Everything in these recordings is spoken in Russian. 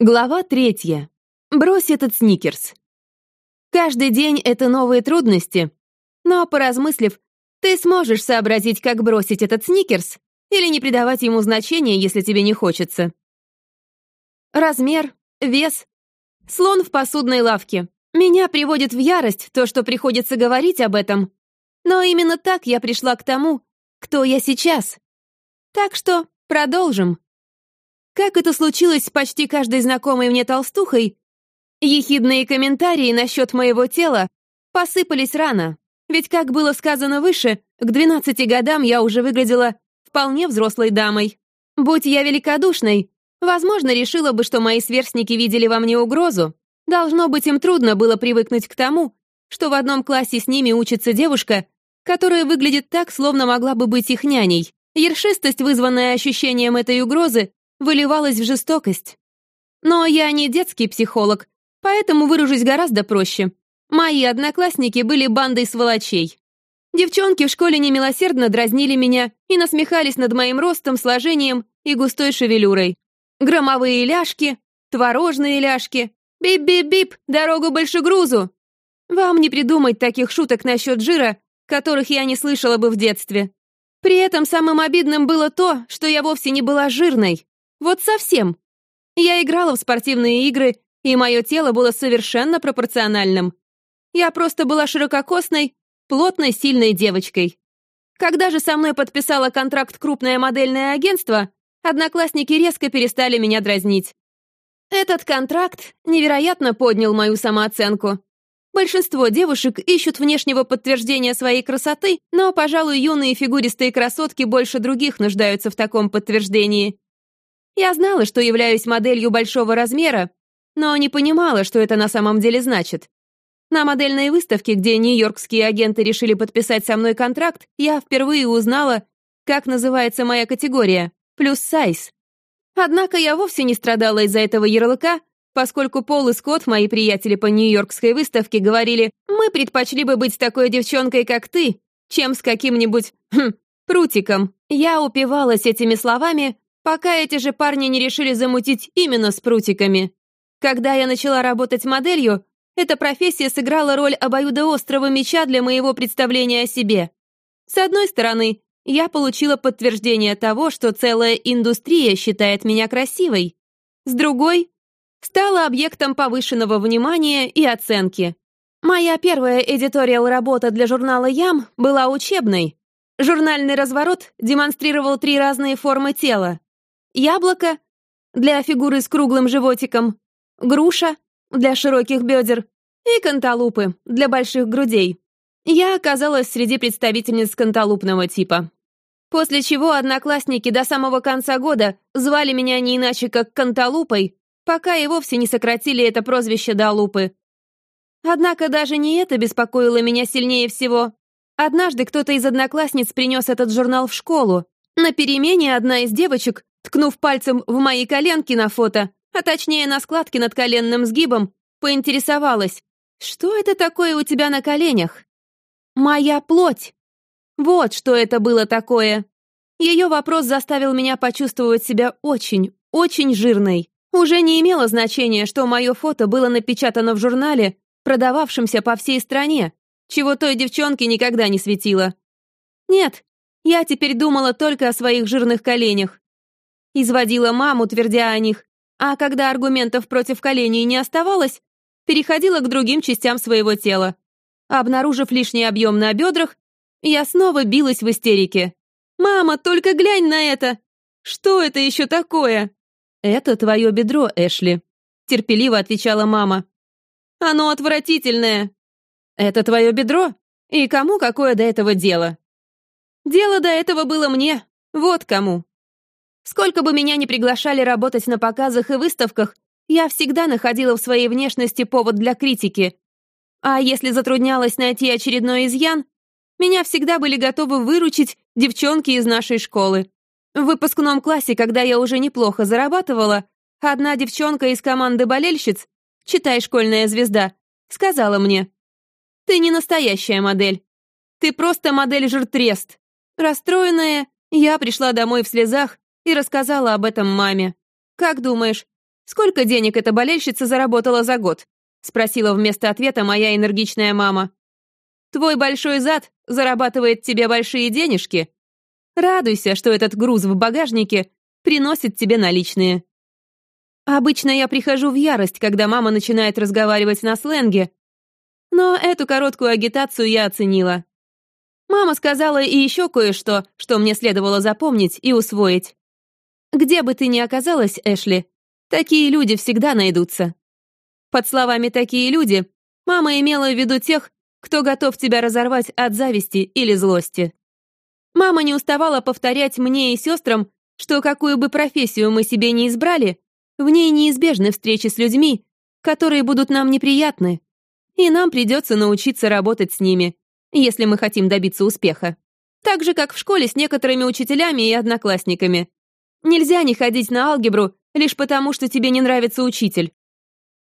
Глава третья. Брось этот сникерс. Каждый день — это новые трудности, но, поразмыслив, ты сможешь сообразить, как бросить этот сникерс или не придавать ему значения, если тебе не хочется. Размер, вес. Слон в посудной лавке. Меня приводит в ярость то, что приходится говорить об этом. Но именно так я пришла к тому, кто я сейчас. Так что продолжим. Как это случилось с почти каждой знакомой мне толстухой, ехидные комментарии насчет моего тела посыпались рано, ведь, как было сказано выше, к 12 годам я уже выглядела вполне взрослой дамой. Будь я великодушной, возможно, решила бы, что мои сверстники видели во мне угрозу. Должно быть, им трудно было привыкнуть к тому, что в одном классе с ними учится девушка, которая выглядит так, словно могла бы быть их няней. Ершистость, вызванная ощущением этой угрозы, выливалась в жестокость. Но я не детский психолог, поэтому выражусь гораздо проще. Мои одноклассники были бандой сволочей. Девчонки в школе немилосердно дразнили меня и насмехались над моим ростом, сложением и густой шевелюрой. Громовые ляжки, творожные ляжки, бип-бип-бип, дорогу большегрузу. Вам не придумать таких шуток насчет жира, которых я не слышала бы в детстве. При этом самым обидным было то, что я вовсе не была жирной. Вот совсем. Я играла в спортивные игры, и мое тело было совершенно пропорциональным. Я просто была ширококосной, плотной, сильной девочкой. Когда же со мной подписало контракт крупное модельное агентство, одноклассники резко перестали меня дразнить. Этот контракт невероятно поднял мою самооценку. Большинство девушек ищут внешнего подтверждения своей красоты, но, пожалуй, юные фигуристые красотки больше других нуждаются в таком подтверждении. Я знала, что являюсь моделью большого размера, но не понимала, что это на самом деле значит. На модельной выставке, где нью-йоркские агенты решили подписать со мной контракт, я впервые узнала, как называется моя категория — плюс сайз. Однако я вовсе не страдала из-за этого ярлыка, поскольку Пол и Скотт, мои приятели по нью-йоркской выставке, говорили, мы предпочли бы быть такой девчонкой, как ты, чем с каким-нибудь, хм, прутиком. Я упивалась этими словами, пока эти же парни не решили замутить именно с прутиками. Когда я начала работать моделью, эта профессия сыграла роль обоюдоострого меча для моего представления о себе. С одной стороны, я получила подтверждение того, что целая индустрия считает меня красивой. С другой, стала объектом повышенного внимания и оценки. Моя первая эдиториал-работа для журнала «Ям» была учебной. Журнальный разворот демонстрировал три разные формы тела яблоко для фигуры с круглым животиком, груша для широких бедер и канталупы для больших грудей. Я оказалась среди представительниц канталупного типа. После чего одноклассники до самого конца года звали меня не иначе как канталупой, пока и вовсе не сократили это прозвище до лупы. Однако даже не это беспокоило меня сильнее всего. Однажды кто-то из одноклассниц принес этот журнал в школу. На перемене одна из девочек ткнув пальцем в мои коленки на фото, а точнее на складке над коленным сгибом, поинтересовалась, что это такое у тебя на коленях? Моя плоть. Вот что это было такое. Ее вопрос заставил меня почувствовать себя очень, очень жирной. Уже не имело значения, что мое фото было напечатано в журнале, продававшемся по всей стране, чего той девчонке никогда не светило. Нет, я теперь думала только о своих жирных коленях. Изводила маму, твердя о них, а когда аргументов против коленей не оставалось, переходила к другим частям своего тела. Обнаружив лишний объем на бедрах, я снова билась в истерике. «Мама, только глянь на это! Что это еще такое?» «Это твое бедро, Эшли», — терпеливо отвечала мама. «Оно отвратительное». «Это твое бедро? И кому какое до этого дело?» «Дело до этого было мне. Вот кому». Сколько бы меня ни приглашали работать на показах и выставках, я всегда находила в своей внешности повод для критики. А если затруднялась найти очередной изъян, меня всегда были готовы выручить девчонки из нашей школы. В выпускном классе, когда я уже неплохо зарабатывала, одна девчонка из команды болельщиц, читай «Школьная звезда», сказала мне, «Ты не настоящая модель. Ты просто модель-жиртрест». Расстроенная, я пришла домой в слезах и рассказала об этом маме. Как думаешь, сколько денег эта болельщица заработала за год?» — спросила вместо ответа моя энергичная мама. «Твой большой зад зарабатывает тебе большие денежки. Радуйся, что этот груз в багажнике приносит тебе наличные». Обычно я прихожу в ярость, когда мама начинает разговаривать на сленге, но эту короткую агитацию я оценила. Мама сказала и еще кое-что, что мне следовало запомнить и усвоить. Где бы ты ни оказалась, Эшли, такие люди всегда найдутся. Под словами «такие люди» мама имела в виду тех, кто готов тебя разорвать от зависти или злости. Мама не уставала повторять мне и сестрам, что какую бы профессию мы себе не избрали, в ней неизбежны встречи с людьми, которые будут нам неприятны, и нам придется научиться работать с ними, если мы хотим добиться успеха. Так же, как в школе с некоторыми учителями и одноклассниками. Нельзя не ходить на алгебру лишь потому, что тебе не нравится учитель.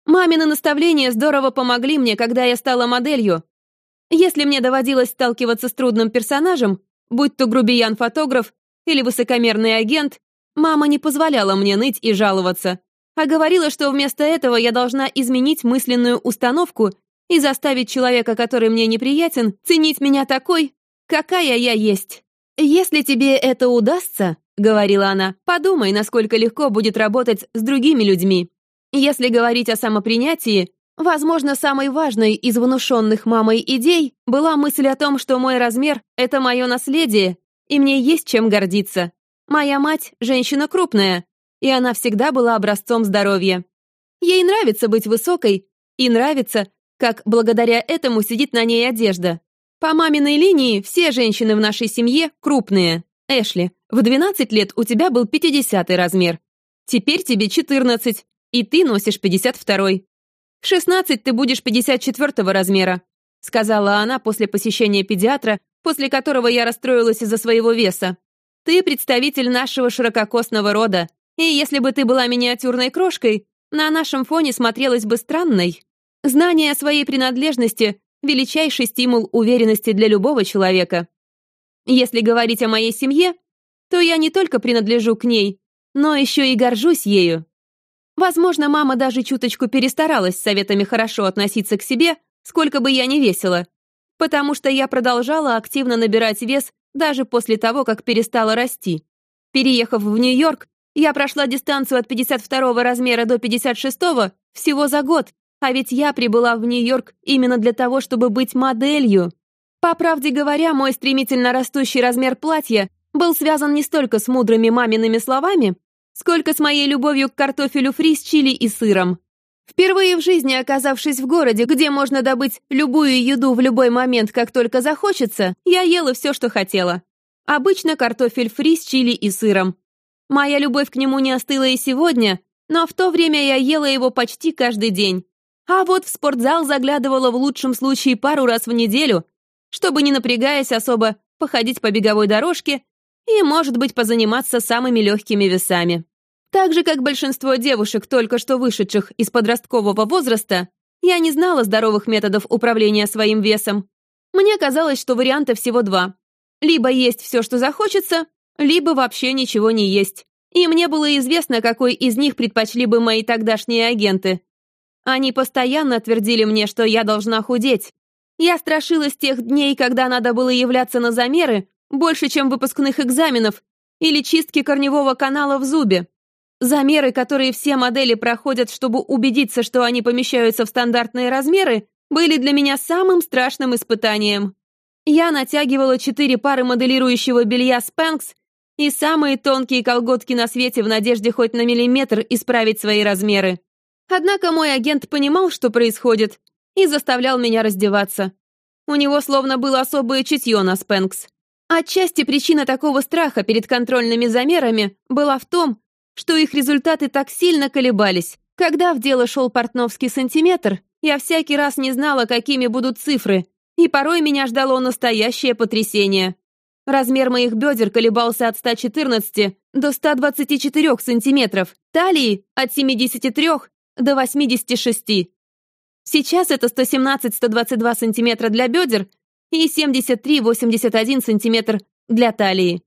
Мамины наставления здорово помогли мне, когда я стала моделью. Если мне доводилось сталкиваться с трудным персонажем, будь то грубиян-фотограф или высокомерный агент, Мама не позволяла мне ныть и жаловаться, а говорила, что вместо этого я должна изменить мысленную установку и заставить человека, который мне неприятен, ценить меня такой, какая я есть. «Если тебе это удастся, — говорила она, — подумай, насколько легко будет работать с другими людьми. Если говорить о самопринятии, возможно, самой важной из внушенных мамой идей была мысль о том, что мой размер — это мое наследие, и мне есть чем гордиться. Моя мать — женщина крупная, и она всегда была образцом здоровья. Ей нравится быть высокой, и нравится, как благодаря этому сидит на ней одежда. По маминой линии все женщины в нашей семье крупные. Эшли, в 12 лет у тебя был 50 размер. Теперь тебе 14, и ты носишь 52-й. В 16 ты будешь 54 размера, сказала она после посещения педиатра, после которого я расстроилась из-за своего веса. Ты представитель нашего ширококосного рода, и если бы ты была миниатюрной крошкой, на нашем фоне смотрелась бы странной. Знание о своей принадлежности — величайший стимул уверенности для любого человека. Если говорить о моей семье, то я не только принадлежу к ней, но еще и горжусь ею. Возможно, мама даже чуточку перестаралась с советами хорошо относиться к себе, сколько бы я ни весила, потому что я продолжала активно набирать вес даже после того, как перестала расти. Переехав в Нью-Йорк, я прошла дистанцию от 52 размера до 56 всего за год, а ведь я прибыла в Нью-Йорк именно для того, чтобы быть моделью. По правде говоря, мой стремительно растущий размер платья был связан не столько с мудрыми мамиными словами, сколько с моей любовью к картофелю фри с чили и сыром. Впервые в жизни оказавшись в городе, где можно добыть любую еду в любой момент, как только захочется, я ела все, что хотела. Обычно картофель фри с чили и сыром. Моя любовь к нему не остыла и сегодня, но в то время я ела его почти каждый день. А вот в спортзал заглядывала в лучшем случае пару раз в неделю, чтобы, не напрягаясь особо, походить по беговой дорожке и, может быть, позаниматься самыми легкими весами. Так же, как большинство девушек, только что вышедших из подросткового возраста, я не знала здоровых методов управления своим весом. Мне казалось, что варианта всего два. Либо есть все, что захочется, либо вообще ничего не есть. И мне было известно, какой из них предпочли бы мои тогдашние агенты. Они постоянно твердили мне, что я должна худеть. Я страшилась тех дней, когда надо было являться на замеры больше, чем выпускных экзаменов или чистки корневого канала в зубе. Замеры, которые все модели проходят, чтобы убедиться, что они помещаются в стандартные размеры, были для меня самым страшным испытанием. Я натягивала четыре пары моделирующего белья Spanx и самые тонкие колготки на свете в надежде хоть на миллиметр исправить свои размеры. Однако мой агент понимал, что происходит, и заставлял меня раздеваться. У него словно было особое чутье на Спэнкс. Отчасти причина такого страха перед контрольными замерами была в том, что их результаты так сильно колебались. Когда в дело шел портновский сантиметр, я всякий раз не знала, какими будут цифры, и порой меня ждало настоящее потрясение. Размер моих бедер колебался от 114 до 124 сантиметров, талии — от 73 до 86. Сейчас это 117-122 сантиметра для бедер и 73-81 сантиметр для талии.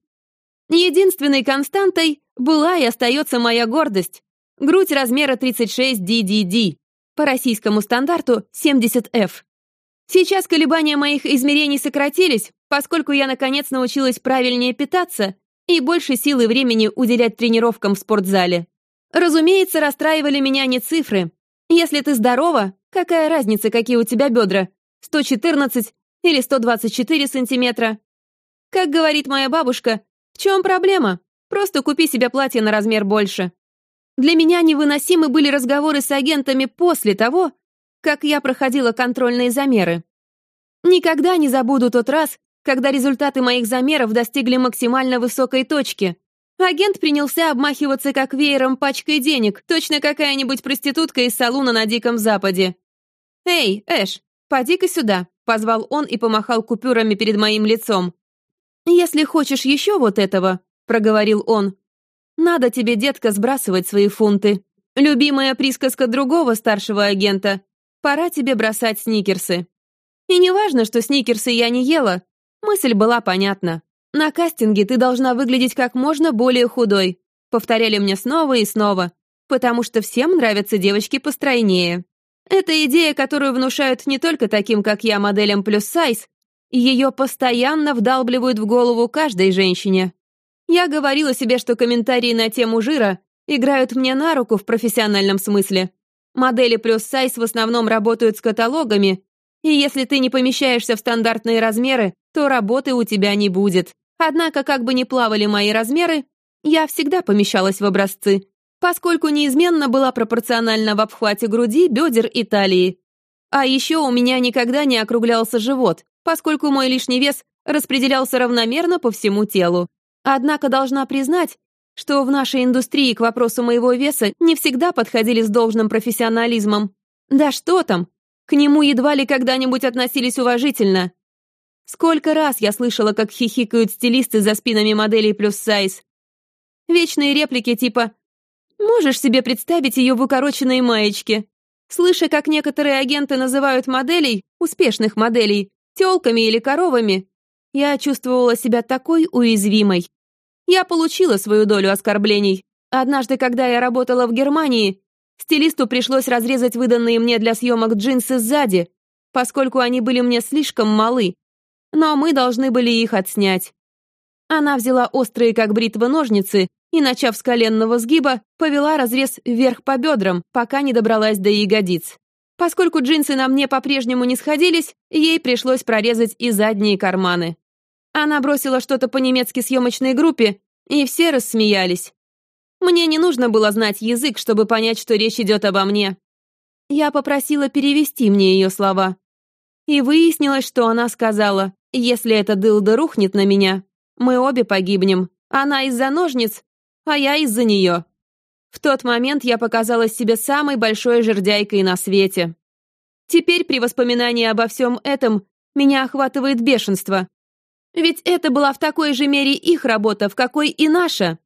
Единственной константой была и остается моя гордость, грудь размера 36 DDD, по российскому стандарту 70F. Сейчас колебания моих измерений сократились, поскольку я наконец научилась правильнее питаться и больше сил и времени уделять тренировкам в спортзале. Разумеется, расстраивали меня не цифры. Если ты здорова, какая разница, какие у тебя бедра? 114 или 124 сантиметра? Как говорит моя бабушка, в чем проблема? Просто купи себе платье на размер больше. Для меня невыносимы были разговоры с агентами после того, как я проходила контрольные замеры. Никогда не забуду тот раз, когда результаты моих замеров достигли максимально высокой точки. Агент принялся обмахиваться как веером пачкой денег, точно какая-нибудь проститутка из салуна на Диком Западе. «Эй, Эш, поди-ка сюда», — позвал он и помахал купюрами перед моим лицом. «Если хочешь еще вот этого», — проговорил он, «надо тебе, детка, сбрасывать свои фунты. Любимая присказка другого старшего агента. Пора тебе бросать сникерсы». И не важно, что сникерсы я не ела, мысль была понятна. На кастинге ты должна выглядеть как можно более худой. Повторяли мне снова и снова, потому что всем нравятся девочки постройнее. Это идея, которую внушают не только таким, как я, моделям плюс сайз, ее постоянно вдалбливают в голову каждой женщине. Я говорила себе, что комментарии на тему жира играют мне на руку в профессиональном смысле. Модели плюс сайз в основном работают с каталогами, и если ты не помещаешься в стандартные размеры, то работы у тебя не будет. Однако, как бы ни плавали мои размеры, я всегда помещалась в образцы, поскольку неизменно была пропорциональна в обхвате груди, бедер и талии. А еще у меня никогда не округлялся живот, поскольку мой лишний вес распределялся равномерно по всему телу. Однако должна признать, что в нашей индустрии к вопросу моего веса не всегда подходили с должным профессионализмом. Да что там, к нему едва ли когда-нибудь относились уважительно. Сколько раз я слышала, как хихикают стилисты за спинами моделей плюс сайз. Вечные реплики типа «Можешь себе представить ее в укороченной маечке?» Слыша, как некоторые агенты называют моделей, успешных моделей, тёлками или коровами, я чувствовала себя такой уязвимой. Я получила свою долю оскорблений. Однажды, когда я работала в Германии, стилисту пришлось разрезать выданные мне для съемок джинсы сзади, поскольку они были мне слишком малы, но мы должны были их отснять. Она взяла острые, как бритва, ножницы и, начав с коленного сгиба, повела разрез вверх по бедрам, пока не добралась до ягодиц. Поскольку джинсы на мне по-прежнему не сходились, ей пришлось прорезать и задние карманы. Она бросила что-то по-немецки съемочной группе, и все рассмеялись. Мне не нужно было знать язык, чтобы понять, что речь идет обо мне. Я попросила перевести мне ее слова. И выяснилось, что она сказала если эта дылда рухнет на меня, мы обе погибнем. Она из-за ножниц, а я из-за нее. В тот момент я показалась себе самой большой жердяйкой на свете. Теперь при воспоминании обо всем этом меня охватывает бешенство. Ведь это была в такой же мере их работа, в какой и наша.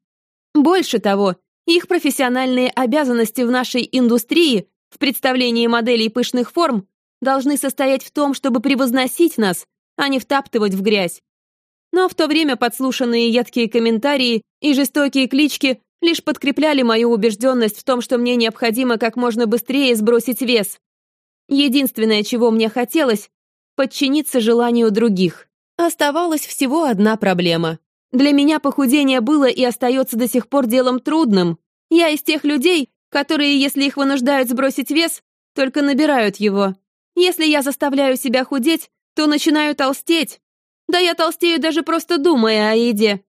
Больше того, их профессиональные обязанности в нашей индустрии в представлении моделей пышных форм должны состоять в том, чтобы превозносить нас, а не втаптывать в грязь. Но в то время подслушанные едкие комментарии и жестокие клички лишь подкрепляли мою убежденность в том, что мне необходимо как можно быстрее сбросить вес. Единственное, чего мне хотелось — подчиниться желанию других. Оставалась всего одна проблема. Для меня похудение было и остается до сих пор делом трудным. Я из тех людей, которые, если их вынуждают сбросить вес, только набирают его. Если я заставляю себя худеть, то начинаю толстеть. Да я толстею даже просто думая о еде.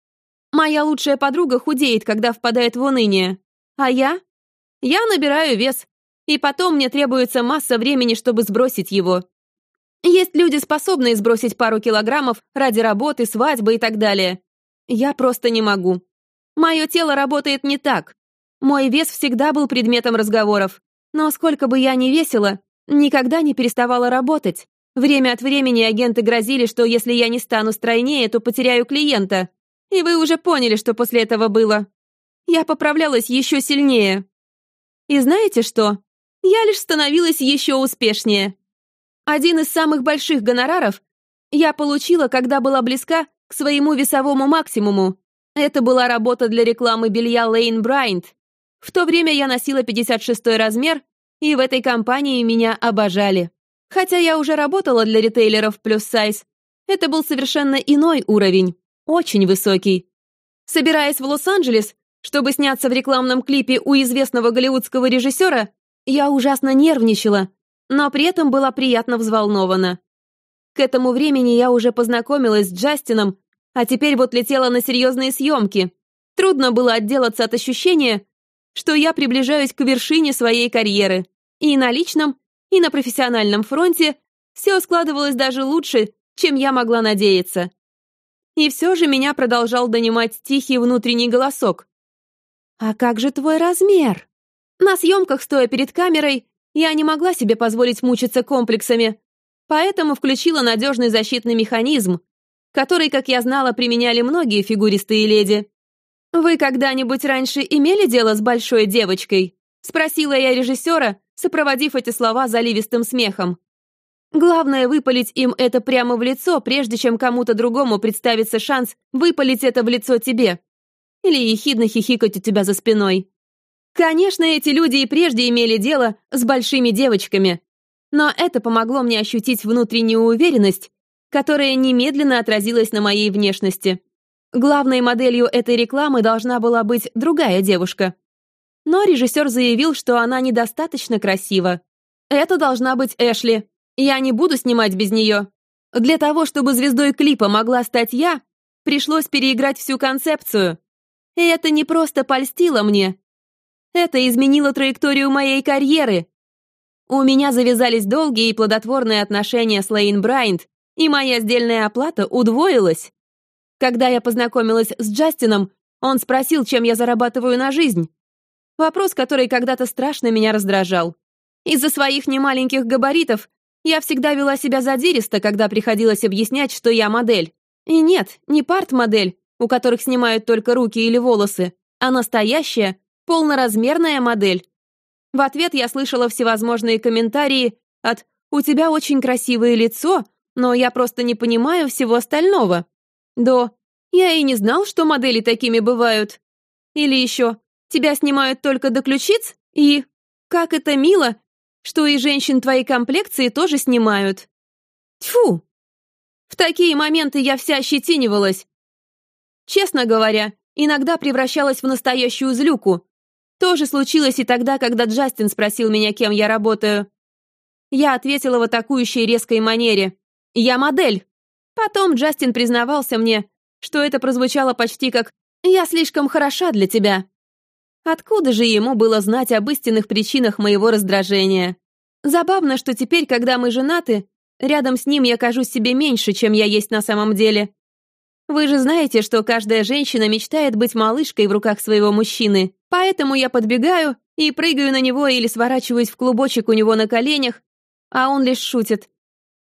Моя лучшая подруга худеет, когда впадает в уныние. А я? Я набираю вес. И потом мне требуется масса времени, чтобы сбросить его. Есть люди, способные сбросить пару килограммов ради работы, свадьбы и так далее. Я просто не могу. Мое тело работает не так. Мой вес всегда был предметом разговоров. Но сколько бы я ни весила, никогда не переставала работать. Время от времени агенты грозили, что если я не стану стройнее, то потеряю клиента. И вы уже поняли, что после этого было. Я поправлялась еще сильнее. И знаете что? Я лишь становилась еще успешнее. Один из самых больших гонораров я получила, когда была близка к своему весовому максимуму. Это была работа для рекламы белья Лейн Брайнт. В то время я носила 56 размер, и в этой компании меня обожали. Хотя я уже работала для ритейлеров плюс сайз, это был совершенно иной уровень, очень высокий. Собираясь в Лос-Анджелес, чтобы сняться в рекламном клипе у известного голливудского режиссера, я ужасно нервничала, но при этом была приятно взволнована. К этому времени я уже познакомилась с Джастином, а теперь вот летела на серьезные съемки. Трудно было отделаться от ощущения, что я приближаюсь к вершине своей карьеры. И на личном, и на профессиональном фронте все складывалось даже лучше, чем я могла надеяться. И все же меня продолжал донимать тихий внутренний голосок. «А как же твой размер?» На съемках, стоя перед камерой, я не могла себе позволить мучиться комплексами, поэтому включила надежный защитный механизм, который, как я знала, применяли многие фигуристые леди. «Вы когда-нибудь раньше имели дело с большой девочкой?» — спросила я режиссера, сопроводив эти слова заливистым смехом. Главное — выпалить им это прямо в лицо, прежде чем кому-то другому представится шанс выпалить это в лицо тебе. Или ехидно хихикать у тебя за спиной. Конечно, эти люди и прежде имели дело с большими девочками, но это помогло мне ощутить внутреннюю уверенность, которая немедленно отразилась на моей внешности. Главной моделью этой рекламы должна была быть другая девушка. Но режиссер заявил, что она недостаточно красива. Это должна быть Эшли. Я не буду снимать без нее. Для того, чтобы звездой клипа могла стать я, пришлось переиграть всю концепцию. И это не просто польстило мне. Это изменило траекторию моей карьеры. У меня завязались долгие и плодотворные отношения с Лейн Брайант, и моя сдельная оплата удвоилась. Когда я познакомилась с Джастином, он спросил, чем я зарабатываю на жизнь. Вопрос, который когда-то страшно меня раздражал. Из-за своих немаленьких габаритов я всегда вела себя задиристо, когда приходилось объяснять, что я модель. И нет, не парт-модель, у которых снимают только руки или волосы, а настоящая, полноразмерная модель. В ответ я слышала всевозможные комментарии от «У тебя очень красивое лицо, но я просто не понимаю всего остального». До «Я и не знал, что модели такими бывают». Или еще «Тебя снимают только до ключиц?» и «Как это мило, что и женщин твоей комплекции тоже снимают». Тьфу! В такие моменты я вся ощетинивалась. Честно говоря, иногда превращалась в настоящую злюку. То же случилось и тогда, когда Джастин спросил меня, кем я работаю. Я ответила в атакующей резкой манере. «Я модель». Потом Джастин признавался мне, что это прозвучало почти как «я слишком хороша для тебя». Откуда же ему было знать об истинных причинах моего раздражения? Забавно, что теперь, когда мы женаты, рядом с ним я кажусь себе меньше, чем я есть на самом деле. Вы же знаете, что каждая женщина мечтает быть малышкой в руках своего мужчины, поэтому я подбегаю и прыгаю на него или сворачиваюсь в клубочек у него на коленях, а он лишь шутит.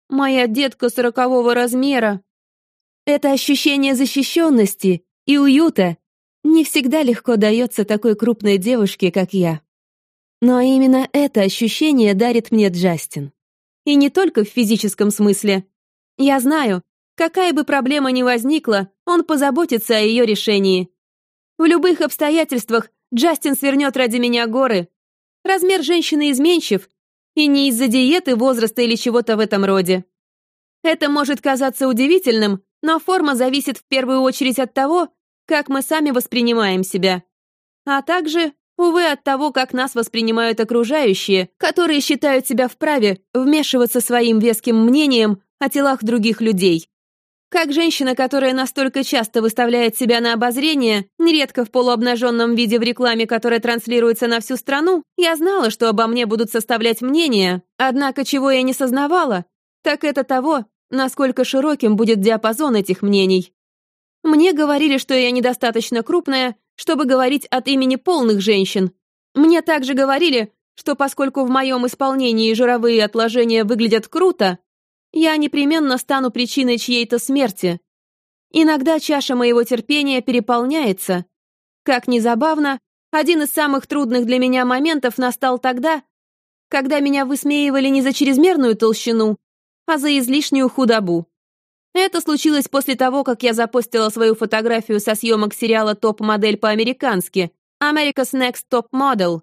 Моя детка сорокового размера. Это ощущение защищенности и уюта не всегда легко дается такой крупной девушке, как я. Но именно это ощущение дарит мне Джастин. И не только в физическом смысле. Я знаю, какая бы проблема ни возникла, он позаботится о ее решении. В любых обстоятельствах Джастин свернет ради меня горы. Размер женщины изменчив, и не из-за диеты, возраста или чего-то в этом роде. Это может казаться удивительным, но форма зависит в первую очередь от того, как мы сами воспринимаем себя. А также, увы, от того, как нас воспринимают окружающие, которые считают себя вправе вмешиваться своим веским мнением о телах других людей. Как женщина, которая настолько часто выставляет себя на обозрение, нередко в полуобнаженном виде в рекламе, которая транслируется на всю страну, я знала, что обо мне будут составлять мнение, однако чего я не сознавала, так это того, насколько широким будет диапазон этих мнений. Мне говорили, что я недостаточно крупная, чтобы говорить от имени полных женщин. Мне также говорили, что поскольку в моем исполнении жировые отложения выглядят круто, я непременно стану причиной чьей-то смерти. Иногда чаша моего терпения переполняется. Как ни забавно, один из самых трудных для меня моментов настал тогда, когда меня высмеивали не за чрезмерную толщину, а за излишнюю худобу. Это случилось после того, как я запостила свою фотографию со съемок сериала «Топ-модель по-американски», America's Next Top Model.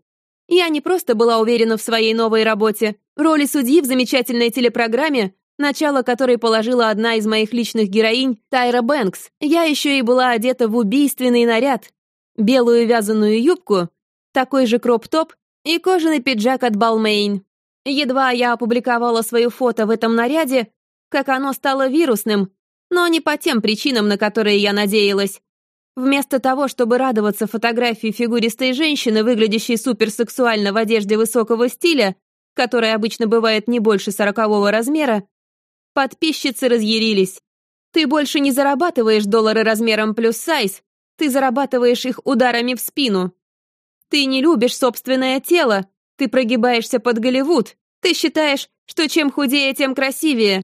Я не просто была уверена в своей новой работе. Роли судьи в замечательной телепрограмме, начало которой положила одна из моих личных героинь, Тайра Бэнкс, я еще и была одета в убийственный наряд. Белую вязаную юбку, такой же кроп-топ и кожаный пиджак от Балмейн. Едва я опубликовала свое фото в этом наряде, как оно стало вирусным, но не по тем причинам, на которые я надеялась. Вместо того, чтобы радоваться фотографии фигуристой женщины, выглядящей суперсексуально в одежде высокого стиля, которая обычно бывает не больше сорокового размера, подписчицы разъярились. Ты больше не зарабатываешь доллары размером плюс сайз, ты зарабатываешь их ударами в спину. Ты не любишь собственное тело, ты прогибаешься под Голливуд, ты считаешь, что чем худее, тем красивее.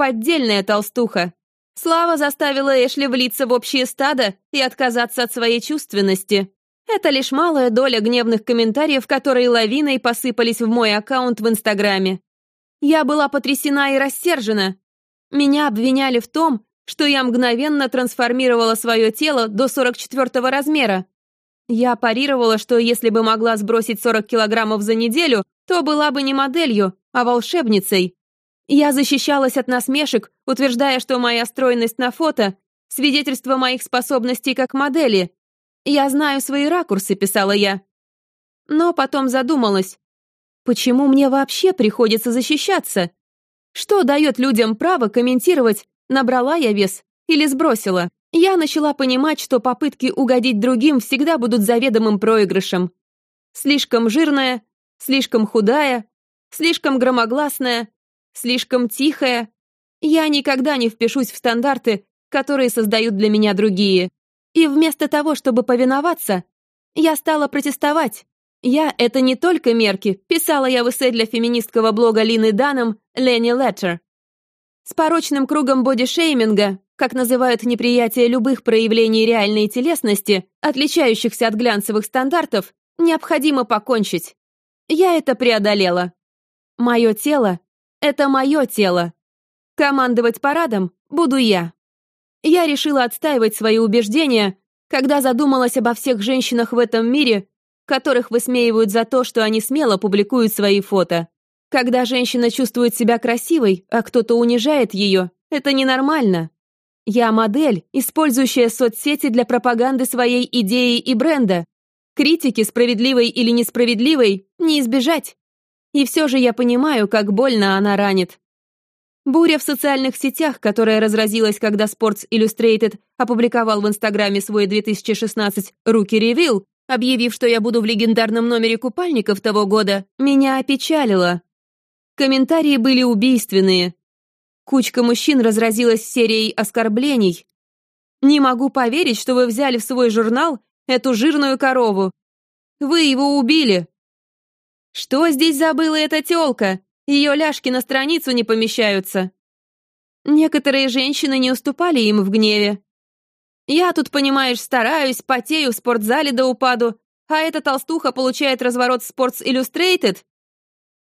Поддельная толстуха. Слава заставила Эшли влиться в общее стадо и отказаться от своей чувственности. Это лишь малая доля гневных комментариев, которые лавиной посыпались в мой аккаунт в Инстаграме. Я была потрясена и рассержена. Меня обвиняли в том, что я мгновенно трансформировала свое тело до 44 размера. Я парировала, что если бы могла сбросить 40 килограммов за неделю, то была бы не моделью, а волшебницей. Я защищалась от насмешек, утверждая, что моя стройность на фото — свидетельство моих способностей как модели. «Я знаю свои ракурсы», — писала я. Но потом задумалась. Почему мне вообще приходится защищаться? Что дает людям право комментировать, набрала я вес или сбросила? Я начала понимать, что попытки угодить другим всегда будут заведомым проигрышем. Слишком жирная, слишком худая, слишком громогласная, слишком тихая. Я никогда не впишусь в стандарты, которые создают для меня другие. И вместо того, чтобы повиноваться, я стала протестовать. Я — это не только мерки, писала я в эссе для феминистского блога Лины Даном «Ленни Леттер». С порочным кругом бодишейминга, как называют неприятие любых проявлений реальной телесности, отличающихся от глянцевых стандартов, необходимо покончить. Я это преодолела. Мое тело это мое тело. Командовать парадом буду я. Я решила отстаивать свои убеждения, когда задумалась обо всех женщинах в этом мире, которых высмеивают за то, что они смело публикуют свои фото. Когда женщина чувствует себя красивой, а кто-то унижает ее, это ненормально. Я модель, использующая соцсети для пропаганды своей идеи и бренда. Критики, справедливой или несправедливой, не избежать. И все же я понимаю, как больно она ранит. Буря в социальных сетях, которая разразилась, когда Sports Illustrated опубликовал в Инстаграме свой 2016 «Руки ревил», объявив, что я буду в легендарном номере купальников того года, меня опечалила. Комментарии были убийственные. Кучка мужчин разразилась серией оскорблений. «Не могу поверить, что вы взяли в свой журнал эту жирную корову. Вы его убили. Что здесь забыла эта тёлка? Ее ляжки на страницу не помещаются. Некоторые женщины не уступали им в гневе. Я тут, понимаешь, стараюсь, потею в спортзале до упаду, а эта толстуха получает разворот Sports Illustrated.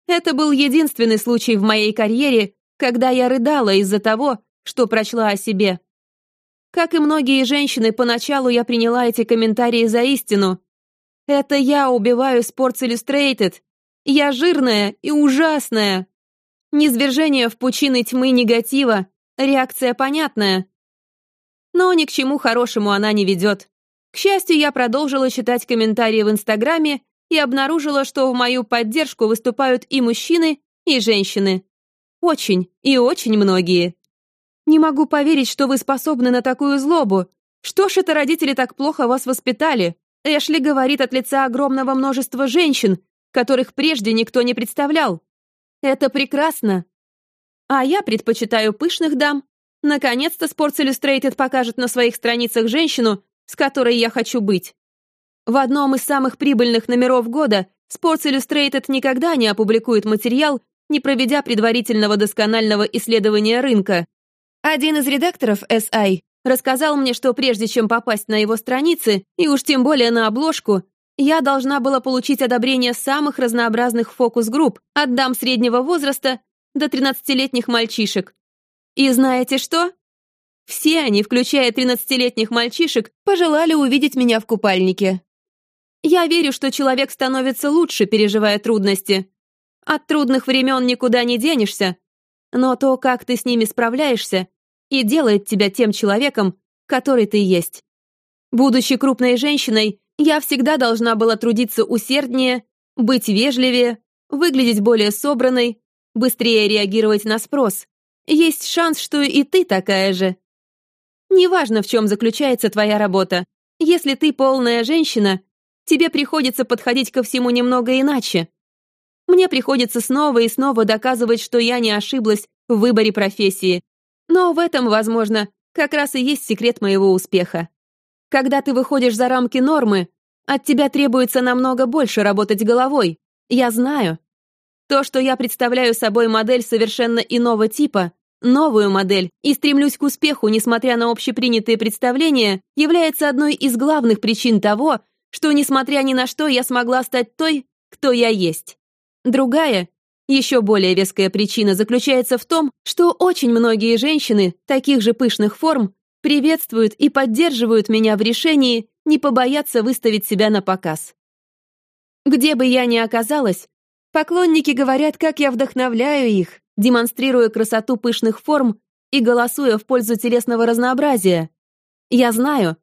Это был единственный случай в моей карьере, когда я рыдала из-за того, что прочла о себе. Как и многие женщины, поначалу я приняла эти комментарии за истину. Это я убиваю Sports Illustrated, я жирная и ужасная. Низвержение в пучины тьмы негатива, реакция понятная. Но ни к чему хорошему она не ведет. К счастью, я продолжила читать комментарии в Инстаграме и обнаружила, что в мою поддержку выступают и мужчины, и женщины. Очень и очень многие. Не могу поверить, что вы способны на такую злобу. Что ж это родители так плохо вас воспитали? Эшли говорит от лица огромного множества женщин, которых прежде никто не представлял. Это прекрасно. А я предпочитаю пышных дам. Наконец-то Sports Illustrated покажет на своих страницах женщину, с которой я хочу быть. В одном из самых прибыльных номеров года Sports Illustrated никогда не опубликует материал, не проведя предварительного досконального исследования рынка. Один из редакторов SI рассказал мне, что прежде чем попасть на его страницы, и уж тем более на обложку, я должна была получить одобрение самых разнообразных фокус-групп, от дам среднего возраста до 13-летних мальчишек. И знаете что? Все они, включая 13-летних мальчишек, пожелали увидеть меня в купальнике. Я верю, что человек становится лучше, переживая трудности. От трудных времен никуда не денешься, но то, как ты с ними справляешься, и делает тебя тем человеком, который ты есть. Будучи крупной женщиной, я всегда должна была трудиться усерднее, быть вежливее, выглядеть более собранной, быстрее реагировать на спрос. Есть шанс, что и ты такая же. Неважно, в чем заключается твоя работа. Если ты полная женщина, тебе приходится подходить ко всему немного иначе. Мне приходится снова и снова доказывать, что я не ошиблась в выборе профессии. Но в этом, возможно, как раз и есть секрет моего успеха. Когда ты выходишь за рамки нормы, от тебя требуется намного больше работать головой. Я знаю. То, что я представляю собой модель совершенно иного типа, новую модель, и стремлюсь к успеху, несмотря на общепринятые представления, является одной из главных причин того, что, несмотря ни на что, я смогла стать той, кто я есть. Другая, еще более веская причина заключается в том, что очень многие женщины таких же пышных форм приветствуют и поддерживают меня в решении не побояться выставить себя на показ. Где бы я ни оказалась, поклонники говорят, как я вдохновляю их, демонстрируя красоту пышных форм и голосуя в пользу телесного разнообразия. Я знаю,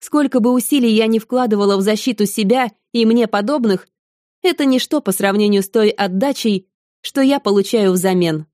сколько бы усилий я не вкладывала в защиту себя и мне подобных, это ничто по сравнению с той отдачей, что я получаю взамен.